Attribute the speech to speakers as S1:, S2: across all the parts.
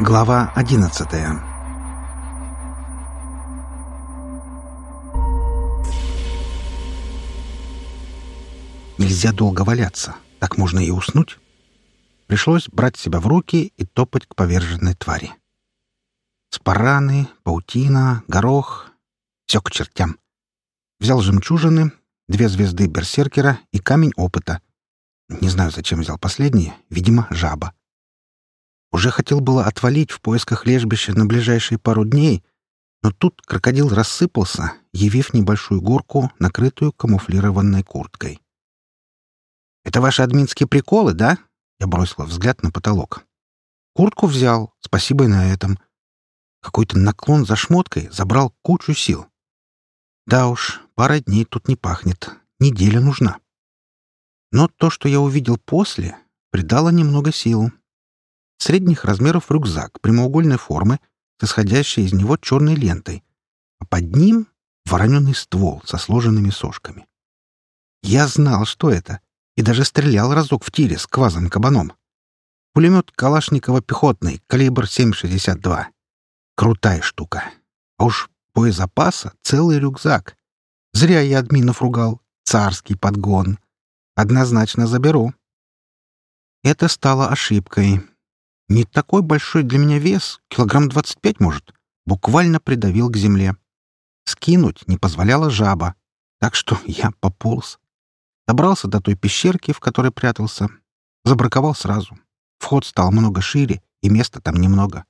S1: Глава одиннадцатая Нельзя долго валяться. Так можно и уснуть. Пришлось брать себя в руки и топать к поверженной твари. Спараны, паутина, горох — все к чертям. Взял жемчужины, две звезды берсеркера и камень опыта. Не знаю, зачем взял последние. Видимо, жаба. Уже хотел было отвалить в поисках лежбища на ближайшие пару дней, но тут крокодил рассыпался, явив небольшую горку, накрытую камуфлированной курткой. «Это ваши админские приколы, да?» Я бросила взгляд на потолок. «Куртку взял, спасибо и на этом. Какой-то наклон за шмоткой забрал кучу сил. Да уж, пара дней тут не пахнет. Неделя нужна. Но то, что я увидел после, придало немного сил средних размеров рюкзак прямоугольной формы с исходящей из него черной лентой, а под ним — вороненый ствол со сложенными сошками. Я знал, что это, и даже стрелял разок в тире с квазом-кабаном. Пулемет Калашникова пехотный, калибр 7,62. Крутая штука. А уж боезапаса — целый рюкзак. Зря я админов ругал. Царский подгон. Однозначно заберу. Это стало ошибкой. Не такой большой для меня вес, килограмм двадцать пять, может, буквально придавил к земле. Скинуть не позволяла жаба, так что я пополз. Добрался до той пещерки, в которой прятался. Забраковал сразу. Вход стал много шире, и места там немного.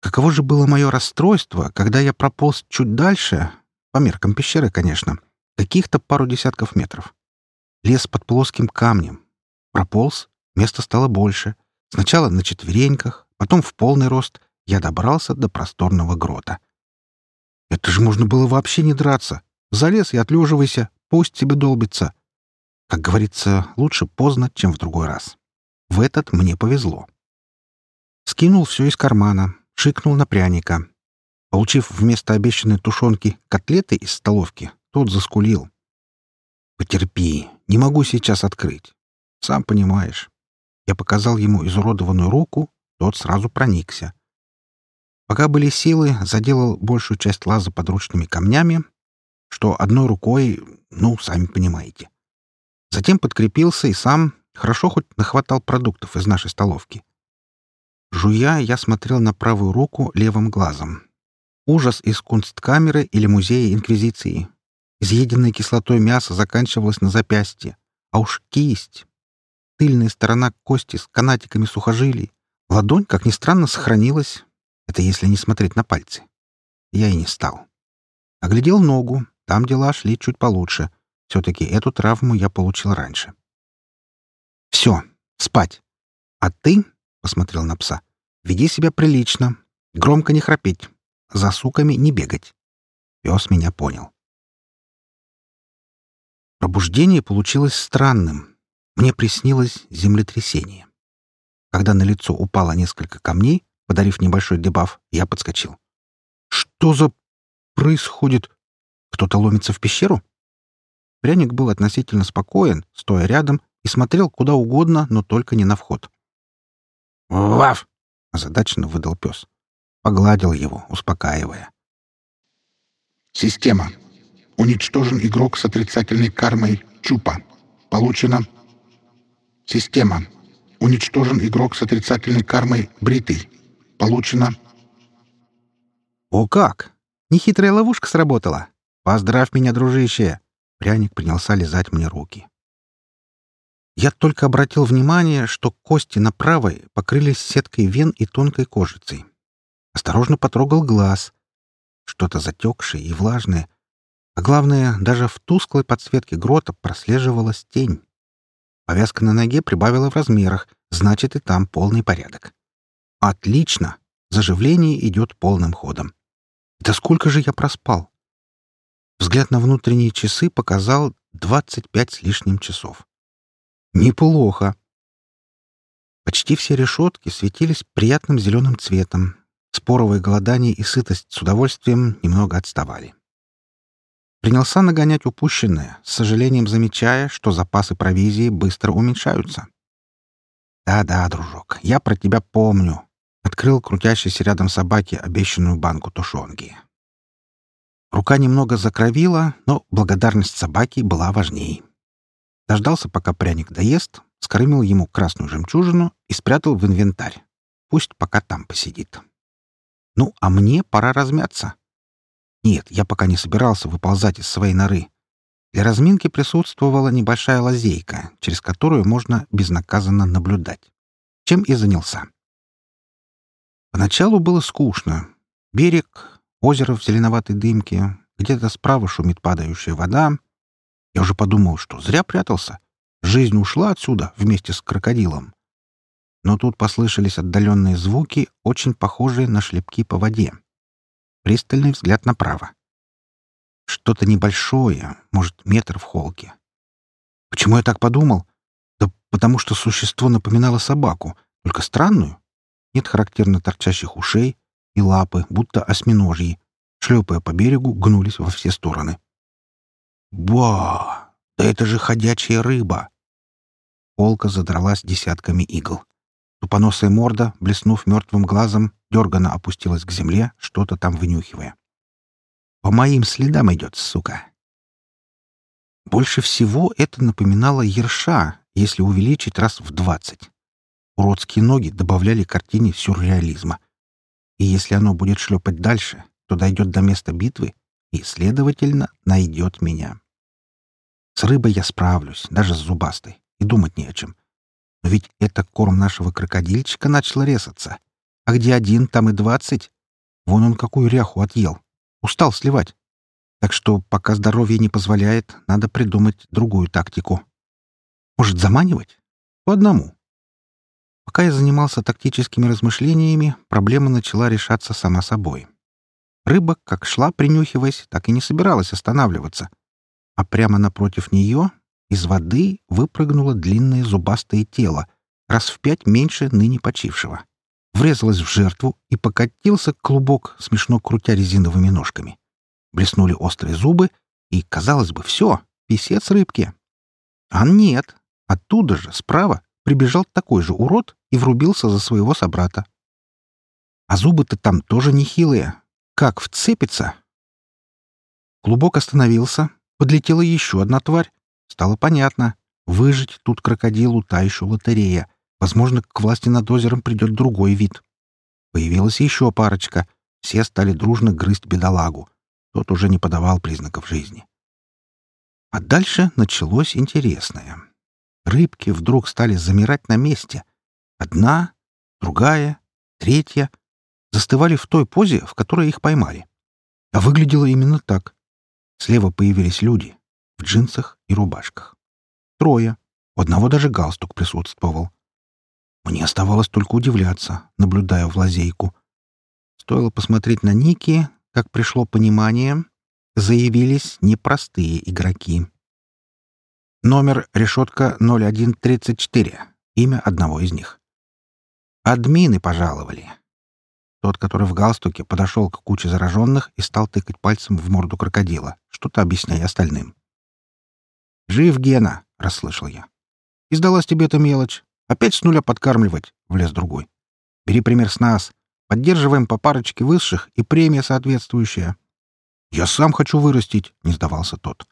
S1: Каково же было мое расстройство, когда я прополз чуть дальше, по меркам пещеры, конечно, каких-то пару десятков метров. Лес под плоским камнем. Прополз, места стало больше — Сначала на четвереньках, потом в полный рост я добрался до просторного грота. Это же можно было вообще не драться. Залез и отлеживайся, пусть тебе долбится. Как говорится, лучше поздно, чем в другой раз. В этот мне повезло. Скинул все из кармана, шикнул на пряника. Получив вместо обещанной тушенки котлеты из столовки, тот заскулил. «Потерпи, не могу сейчас открыть. Сам понимаешь». Я показал ему изуродованную руку, тот сразу проникся. Пока были силы, заделал большую часть лаза подручными камнями, что одной рукой, ну, сами понимаете. Затем подкрепился и сам хорошо хоть нахватал продуктов из нашей столовки. Жуя, я смотрел на правую руку левым глазом. Ужас из кунсткамеры или музея Инквизиции. Изъеденное кислотой мясо заканчивалось на запястье. А уж кисть тыльная сторона кости с канатиками сухожилий. Ладонь, как ни странно, сохранилась. Это если не смотреть на пальцы. Я и не стал. Оглядел ногу. Там дела шли чуть получше. Все-таки эту травму я получил раньше. «Все, спать. А ты, — посмотрел на пса, — веди себя прилично. Громко не храпеть. За суками не бегать». Пес меня понял. Пробуждение получилось странным. Мне приснилось землетрясение. Когда на лицо упало несколько камней, подарив небольшой дебаф, я подскочил. «Что за... происходит? Кто-то ломится в пещеру?» Пряник был относительно спокоен, стоя рядом, и смотрел куда угодно, но только не на вход. «Ваф!» — озадаченно выдал пес. Погладил его, успокаивая.
S2: «Система. Уничтожен игрок с отрицательной кармой Чупа. Получено Система. Уничтожен игрок с отрицательной кармой Бритый. Получено...
S1: О как! Нехитрая ловушка сработала. Поздравь меня, дружище! Пряник принялся лизать мне руки. Я только обратил внимание, что кости на правой покрылись сеткой вен и тонкой кожицей. Осторожно потрогал глаз. Что-то затекшее и влажное. А главное, даже в тусклой подсветке грота прослеживалась тень. Повязка на ноге прибавила в размерах, значит, и там полный порядок. Отлично! Заживление идет полным ходом. Да сколько же я проспал? Взгляд на внутренние часы показал 25 с лишним часов. Неплохо. Почти все решетки светились приятным зеленым цветом. Споровое голодание и сытость с удовольствием немного отставали принялся нагонять упущенное, с сожалением замечая, что запасы провизии быстро уменьшаются. «Да-да, дружок, я про тебя помню. Открыл крутящейся рядом собаке обещанную банку тушенки. Рука немного закровила, но благодарность собаки была важней. Дождался, пока пряник доест, скормил ему красную жемчужину и спрятал в инвентарь. Пусть пока там посидит. Ну, а мне пора размяться. Нет, я пока не собирался выползать из своей норы. Для разминки присутствовала небольшая лазейка, через которую можно безнаказанно наблюдать. Чем и занялся. Поначалу было скучно. Берег, озеро в зеленоватой дымке, где-то справа шумит падающая вода. Я уже подумал, что зря прятался. Жизнь ушла отсюда вместе с крокодилом. Но тут послышались отдаленные звуки, очень похожие на шлепки по воде. Пристальный взгляд направо. Что-то небольшое, может, метр в холке. Почему я так подумал? Да потому что существо напоминало собаку, только странную. Нет характерно торчащих ушей и лапы, будто осьминожьи, шлепая по берегу, гнулись во все стороны. «Ба! Да это же ходячая рыба!» Полка задралась десятками игл. Тупоносая морда, блеснув мертвым глазом, дерганно опустилась к земле, что-то там вынюхивая. «По моим следам идет, сука!» Больше всего это напоминало ерша, если увеличить раз в двадцать. Уродские ноги добавляли картине сюрреализма. И если оно будет шлепать дальше, то дойдет до места битвы и, следовательно, найдет меня. С рыбой я справлюсь, даже с зубастой, и думать не о чем. Но ведь это корм нашего крокодильчика начал резаться. А где один, там и двадцать. Вон он какую ряху отъел. Устал сливать. Так что, пока здоровье не позволяет, надо придумать другую тактику. Может, заманивать? По одному. Пока я занимался тактическими размышлениями, проблема начала решаться сама собой. Рыба, как шла, принюхиваясь, так и не собиралась останавливаться. А прямо напротив нее из воды выпрыгнуло длинное зубастое тело, раз в пять меньше ныне почившего. Врезалось в жертву и покатился клубок, смешно крутя резиновыми ножками. Блеснули острые зубы, и, казалось бы, все, писец рыбки. А нет, оттуда же, справа, прибежал такой же урод и врубился за своего собрата. А зубы-то там тоже нехилые. Как вцепится? Клубок остановился, подлетела еще одна тварь, Стало понятно. Выжить тут крокодилу та еще лотерея. Возможно, к власти над озером придет другой вид. Появилась еще парочка. Все стали дружно грызть бедолагу. Тот уже не подавал признаков жизни. А дальше началось интересное. Рыбки вдруг стали замирать на месте. Одна, другая, третья. Застывали в той позе, в которой их поймали. А выглядело именно так. Слева появились люди в джинсах и рубашках. Трое. У одного даже галстук присутствовал. Мне оставалось только удивляться, наблюдая в лазейку. Стоило посмотреть на ники, как пришло понимание, заявились непростые игроки. Номер решетка 0134. Имя одного из них. Админы пожаловали. Тот, который в галстуке, подошел к куче зараженных и стал тыкать пальцем в морду крокодила, что-то объясняя остальным. «Жив, Гена!» — расслышал я. «И сдалась тебе эта мелочь. Опять с нуля подкармливать!» — влез другой. «Бери пример с нас. Поддерживаем по парочке высших и премия соответствующая». «Я сам хочу вырастить!» — не сдавался тот.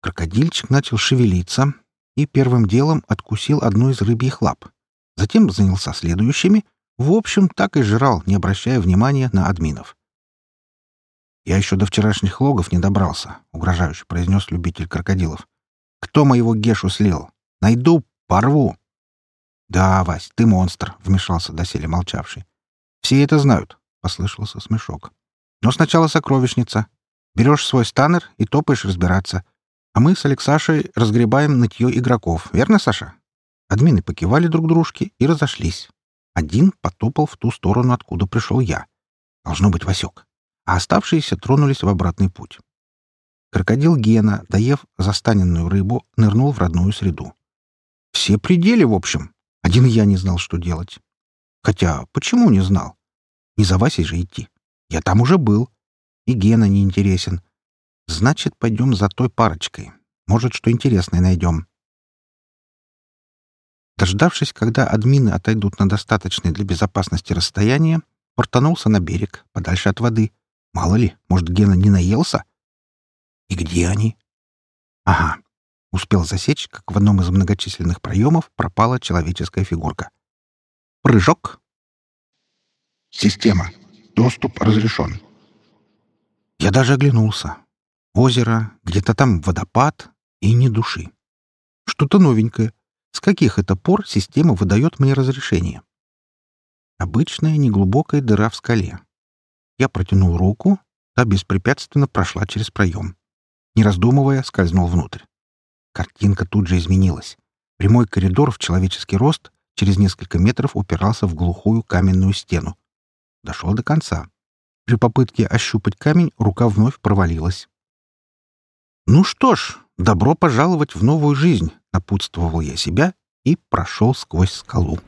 S1: Крокодильчик начал шевелиться и первым делом откусил одну из рыбьих лап. Затем занялся следующими. В общем, так и жрал, не обращая внимания на админов. «Я еще до вчерашних логов не добрался», — угрожающе произнес любитель крокодилов. Кто моего Гешу слил? Найду, порву. Да, Вась, ты монстр, вмешался доселе молчавший. Все это знают, послышался смешок. Но сначала сокровищница. Берешь свой станер и топаешь разбираться. А мы с Алексашей разгребаем нытье игроков, верно, Саша? Админы покивали друг дружке и разошлись. Один потопал в ту сторону, откуда пришел я. Должно быть Васек. А оставшиеся тронулись в обратный путь. Крокодил Гена, доев застаненную рыбу, нырнул в родную среду. Все пределы, в общем. Один я не знал, что делать. Хотя, почему не знал? Не за Васей же идти. Я там уже был. И Гена не интересен. Значит, пойдем за той парочкой. Может, что интересное найдем. Дождавшись, когда админы отойдут на достаточное для безопасности расстояние, портанулся на берег, подальше от воды. Мало ли, может, Гена не наелся? И где они? Ага, успел засечь, как в одном из многочисленных проемов пропала человеческая фигурка. Прыжок.
S2: Система. Доступ разрешен.
S1: Я даже оглянулся. Озеро, где-то там водопад и ни души. Что-то новенькое. С каких это пор система выдает мне разрешение? Обычная неглубокая дыра в скале. Я протянул руку, та беспрепятственно прошла через проем. Не раздумывая, скользнул внутрь. Картинка тут же изменилась. Прямой коридор в человеческий рост через несколько метров упирался в глухую каменную стену. Дошел до конца. При попытке ощупать камень рука вновь провалилась. «Ну что ж, добро пожаловать в новую жизнь», — напутствовал я себя и прошел сквозь скалу.